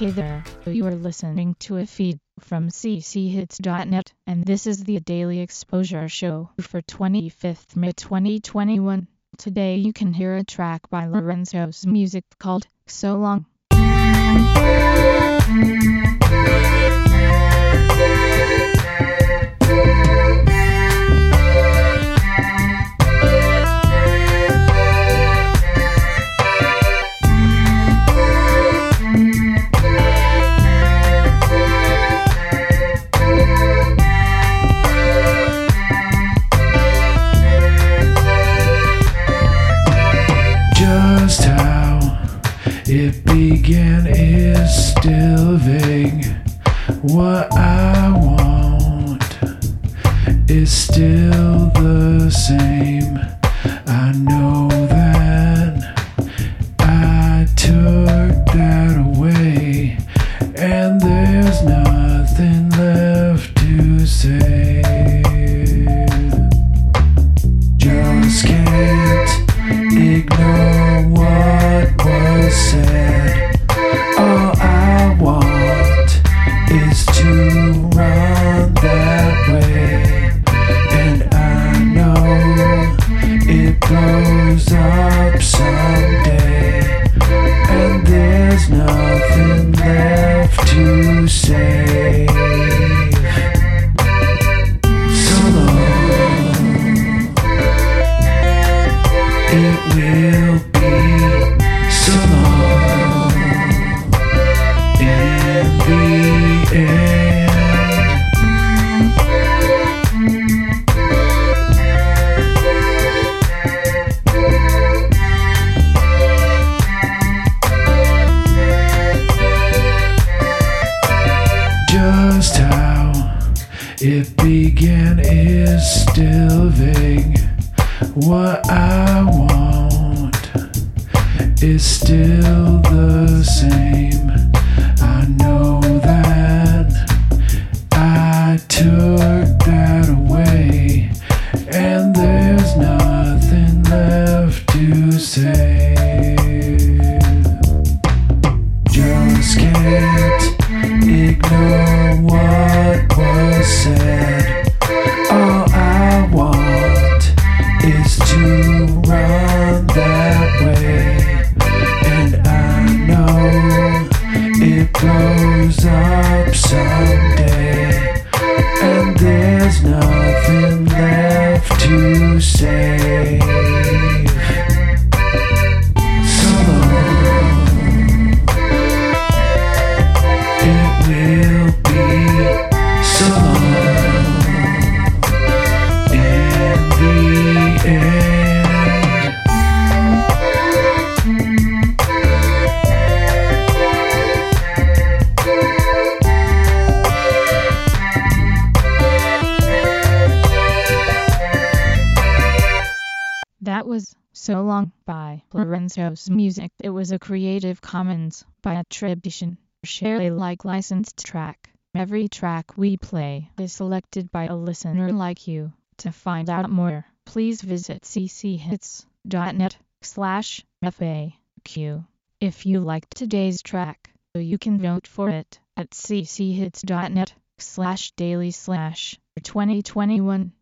Hey there, you are listening to a feed from cchits.net, and this is the Daily Exposure Show for 25th May 2021. Today you can hear a track by Lorenzo's music called So Long. It began is still vague. What I want is still the same. I know Just how it began is still vague. What I want is still the same. I know that I took that away, and there's nothing left to say. Just can't ignore what was said. All I want is to run that way, and I know it blows up someday, and there's nothing left to say. So Long by Lorenzo's Music. It was a Creative Commons by attribution. Share Alike licensed track. Every track we play is selected by a listener like you. To find out more, please visit cchits.net slash FAQ. If you liked today's track, you can vote for it at cchits.net slash daily slash 2021